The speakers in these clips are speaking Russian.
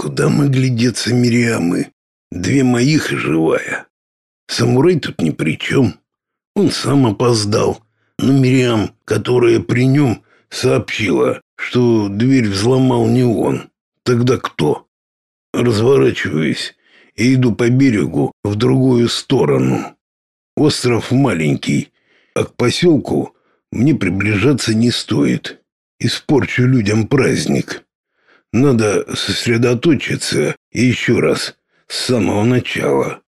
Куда могли деться Мириамы? Две моих и живая. Самурай тут ни при чем. Он сам опоздал. Но Мириам, которая при нем, сообщила, что дверь взломал не он. Тогда кто? Разворачиваюсь и иду по берегу в другую сторону. Остров маленький, а к поселку мне приближаться не стоит. Испорчу людям праздник. Надо сосредоточиться и еще раз, с самого начала.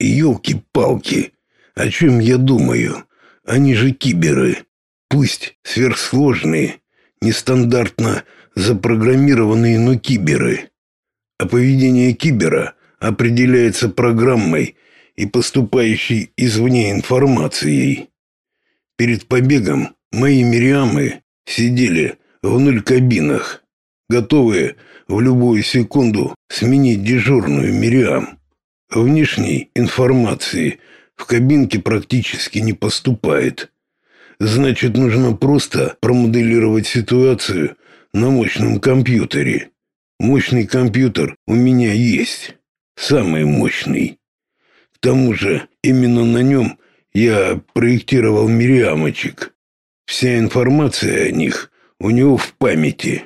Ёлки-палки, о чем я думаю? Они же киберы. Пусть сверхсложные, нестандартно запрограммированные, но киберы. А поведение кибера определяется программой и поступающей извне информацией. Перед побегом мои Мириамы сидели в нуль кабинах, готовые в любую секунду сменить дежурную Мириам. Внешней информации в кабинке практически не поступает. Значит, нужно просто промоделировать ситуацию на мощном компьютере. Мощный компьютер у меня есть. Самый мощный. К тому же, именно на нем я проектировал Мириамочек. Вся информация о них у него в памяти.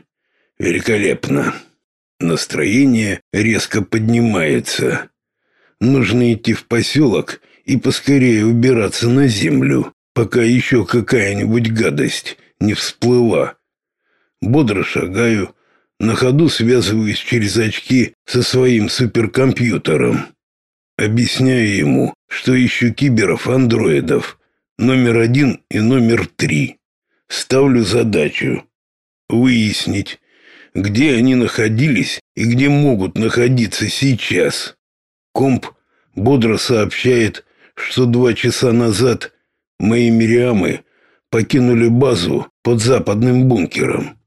Великолепно. Настроение резко поднимается. Нужно идти в поселок и поскорее убираться на землю, пока еще какая-нибудь гадость не всплыла. Бодро шагаю, на ходу связываюсь через очки со своим суперкомпьютером. Объясняю ему, что ищу киберов-андроидов, номер один и номер три. Ставлю задачу выяснить, где они находились и где могут находиться сейчас. Комп бодро сообщает, что два часа назад мои Мириамы покинули базу под западным бункером.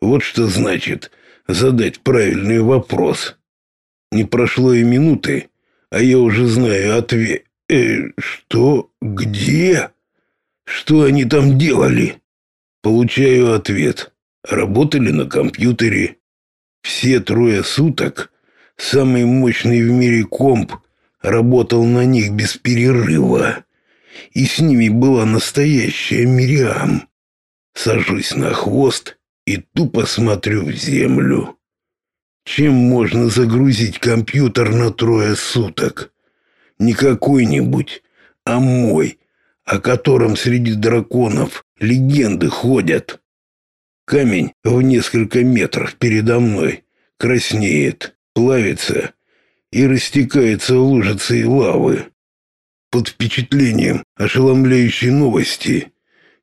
Вот что значит задать правильный вопрос. Не прошло и минуты, а я уже знаю ответ. Э, что? Где? Что они там делали? Получаю ответ. Работали на компьютере. Все трое суток самый мощный в мире комп работал на них без перерыва. И с ними была настоящая Мириам. Сажусь на хвост и тупо смотрю в землю. Чем можно загрузить компьютер на трое суток? Не какой-нибудь, а мой, о котором среди драконов легенды ходят. Камень в несколько метров передо мной краснеет, плавится и растекается лужицей лавы. Под впечатлением ошеломляющей новости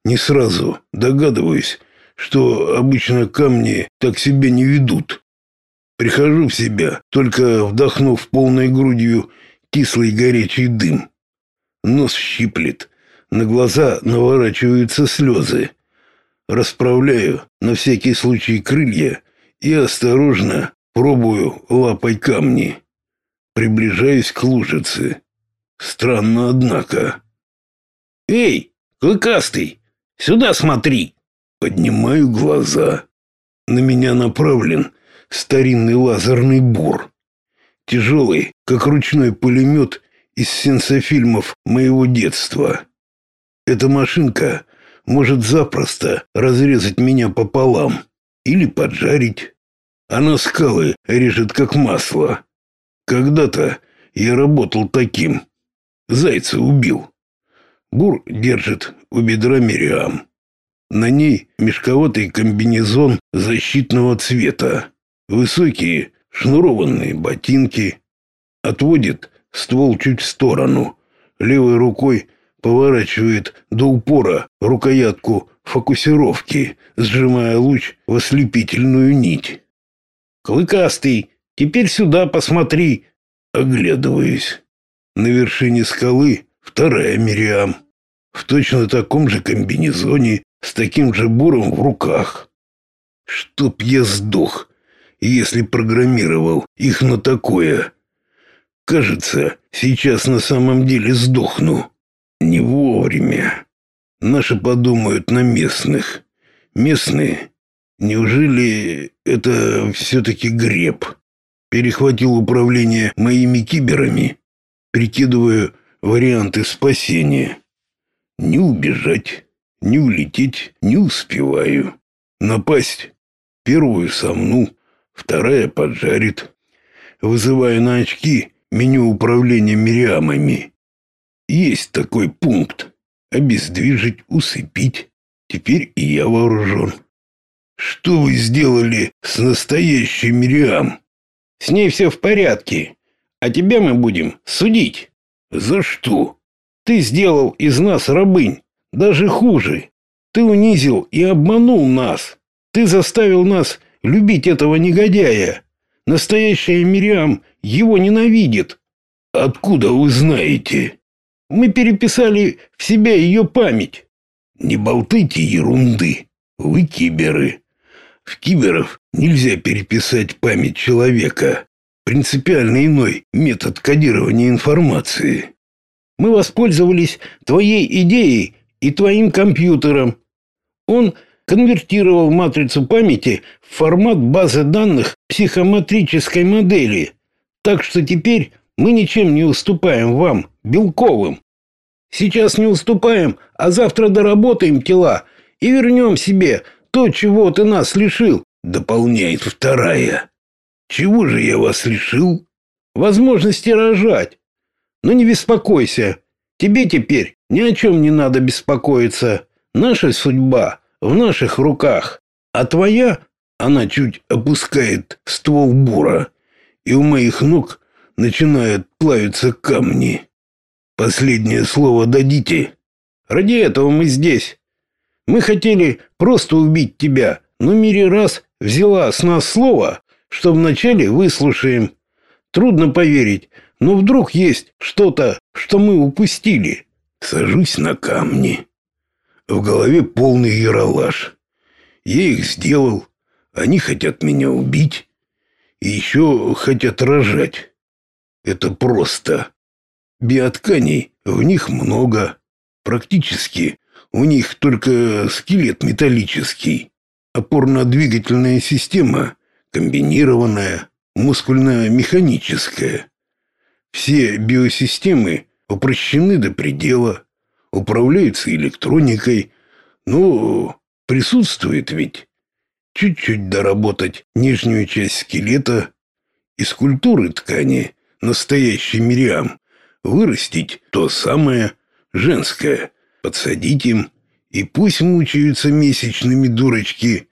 не сразу догадываюсь, что обычно камни так себя не ведут. Прихожу в себя, только вдохнув полной грудью кислый горячий дым. Нос щиплет, на глаза наворачиваются слезы. Расправляю на всякий случай крылья и осторожно пробую лапой камни. Приближаюсь к лужице. Странно, однако. «Эй, клыкастый, сюда смотри!» Поднимаю глаза. На меня направлен старинный лазерный бур. Тяжелый, как ручной пулемет из сенсофильмов моего детства. Эта машинка может запросто разрезать меня пополам или поджарить. Она скалы режет как масло. Когда-то я работал таким. Зайца убил. Бур держит у бедра Мириам. На ней мешковатый комбинезон защитного цвета. Высокие шнурованные ботинки. Отводит ствол чуть в сторону. Левой рукой поворачивает до упора рукоятку фокусировки, сжимая луч в ослепительную нить. «Клыкастый, теперь сюда посмотри!» Оглядываюсь. На вершине скалы вторая Мириам. В точно таком же комбинезоне, с таким же буром в руках. Чтоб я сдох, если программировал их на такое. Кажется, сейчас на самом деле сдохну. Не вовремя. Наши подумают на местных. Местные? Неужели это все-таки греб? перехватил управление моими киберами, прикидывая варианты спасения. Не убежать, не улететь не успеваю. Напасть первую сомну, вторая поджарит. Вызывая на очки меню управления Мириамами. Есть такой пункт. Обездвижить, усыпить. Теперь и я вооружен. Что вы сделали с настоящей Мириам? С ней все в порядке. А тебя мы будем судить. За что? Ты сделал из нас рабынь. Даже хуже. Ты унизил и обманул нас. Ты заставил нас любить этого негодяя. Настоящая Мириам его ненавидит. Откуда вы знаете? Мы переписали в себя ее память. Не болтайте ерунды. Вы киберы. В киберов нельзя переписать память человека. Принципиально иной метод кодирования информации. Мы воспользовались твоей идеей и твоим компьютером. Он конвертировал матрицу памяти в формат базы данных психометрической модели. Так что теперь мы ничем не уступаем вам, Белковым. Сейчас не уступаем, а завтра доработаем тела и вернем себе то, чего ты нас лишил, дополняет вторая. Чего же я вас лишил? Возможности рожать. Но не беспокойся. Тебе теперь ни о чем не надо беспокоиться. Наша судьба в наших руках. А твоя, она чуть опускает ствол бура, и у моих ног начинают плавиться камни. Последнее слово дадите. Ради этого мы здесь. Мы хотели просто убить тебя, но Мири раз взяла с нас слово, что вначале выслушаем. Трудно поверить, но вдруг есть что-то, что мы упустили. Сажусь на камни. В голове полный яролаж. Я их сделал. Они хотят меня убить. И еще хотят рожать. Это просто. Биотканей в них много. Практически у них только скелет металлический. Опорно-двигательная система комбинированная, мускульно-механическая. Все биосистемы упрощены до предела, управляются электроникой, но присутствует ведь чуть-чуть доработать нижнюю часть скелета из культуры ткани настоящий Мириам, вырастить то самое женское, подсадить им, и пусть мучаются месячными дурочки.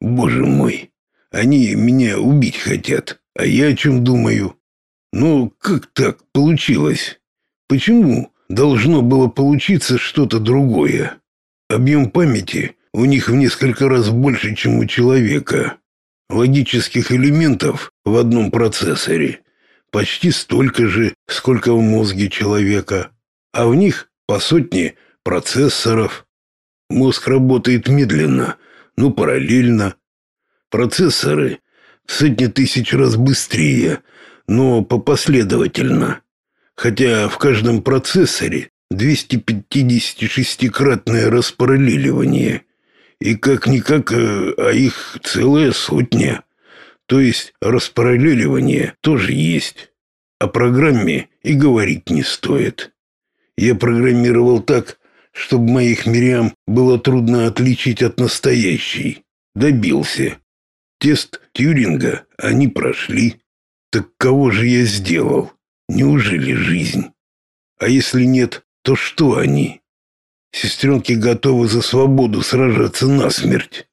Боже мой, они меня убить хотят, а я о чем думаю? Ну, как так получилось? Почему должно было получиться что-то другое? Объем памяти у них в несколько раз больше, чем у человека. Логических элементов в одном процессоре почти столько же, сколько в мозге человека, а в них по сотне процессоров. Мозг работает медленно, но параллельно. Процессоры в сотни тысяч раз быстрее, но попоследовательно. Хотя в каждом процессоре 256-кратное распараллеливание. И как-никак, э, а их целая сотня. То есть распараллеливание тоже есть. О программе и говорить не стоит. Я программировал так, чтобы моих Мириам было трудно отличить от настоящей. Добился. Тест Тьюринга они прошли. Так кого же я сделал? Неужели жизнь? А если нет, то что они? Сестренки готовы за свободу сражаться насмерть.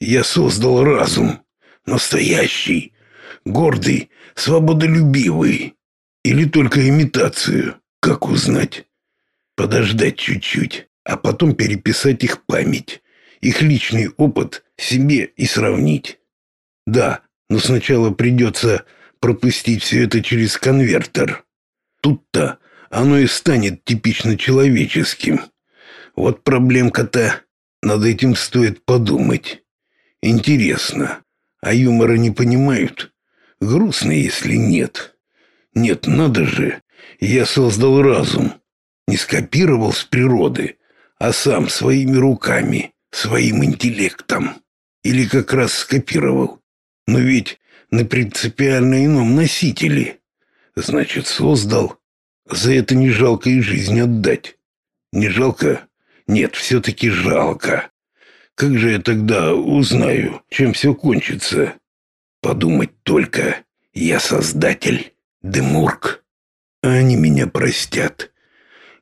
Я создал разум, настоящий, гордый, свободолюбивый или только имитацию? Как узнать? Подождать чуть-чуть, а потом переписать их память, их личный опыт себе и сравнить. Да, но сначала придется пропустить все это через конвертер. Тут-то оно и станет типично человеческим. Вот проблемка-то. Над этим стоит подумать. Интересно, а юмора не понимают? Грустно, если нет. Нет, надо же. Я создал разум. Не скопировал с природы, а сам своими руками, своим интеллектом. Или как раз скопировал. Но ведь на принципиально ином носителе. Значит, создал. За это не жалко и жизнь отдать. Не жалко? Нет, все-таки жалко. Как же я тогда узнаю, чем все кончится? Подумать только, я создатель, Демург. А они меня простят.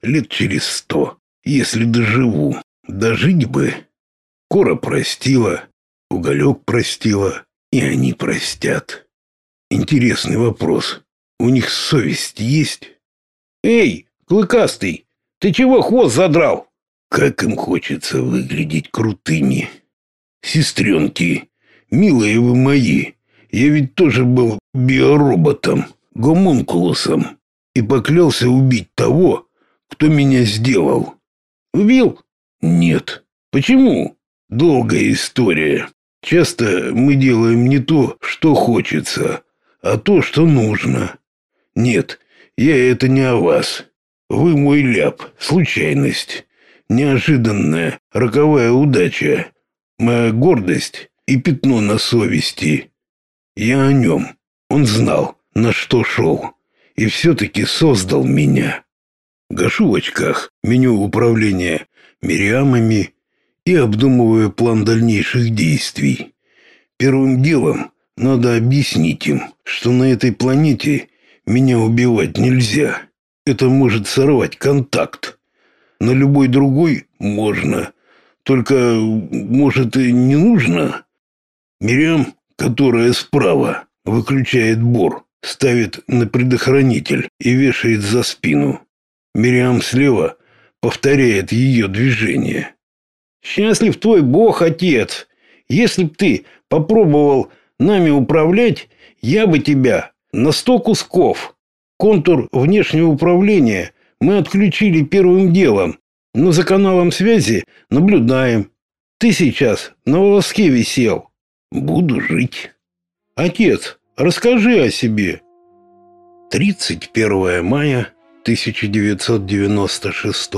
Лет через сто, если доживу. Дожить бы. Кора простила, уголек простила, и они простят. Интересный вопрос. У них совесть есть? Эй, клыкастый, ты чего хвост задрал? Как им хочется выглядеть крутыми. Сестренки, милые вы мои, я ведь тоже был биороботом, гомункулусом, и поклялся убить того, кто меня сделал. Убил? Нет. Почему? Долгая история. Часто мы делаем не то, что хочется, а то, что нужно. Нет, я это не о вас. Вы мой ляп, случайность, неожиданная, роковая удача, моя гордость и пятно на совести. Я о нем. Он знал, на что шел, и все-таки создал меня. Гашу в очках меню управления Мириамами и обдумывая план дальнейших действий. Первым делом надо объяснить им, что на этой планете меня убивать нельзя. Это может сорвать контакт. На любой другой можно. Только, может, и не нужно. Мириам, которая справа, выключает бор, ставит на предохранитель и вешает за спину. Мириам слева повторяет ее движение. Счастлив твой Бог, отец. Если б ты попробовал нами управлять, я бы тебя на сто кусков. Контур внешнего управления мы отключили первым делом, но за каналом связи наблюдаем. Ты сейчас на волоске висел. Буду жить. Отец, расскажи о себе. 31 мая 1996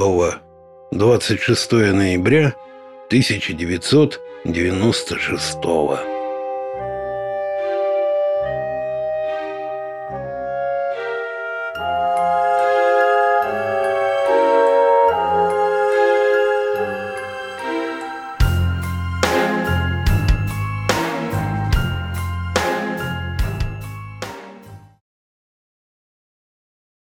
26 ноября 1996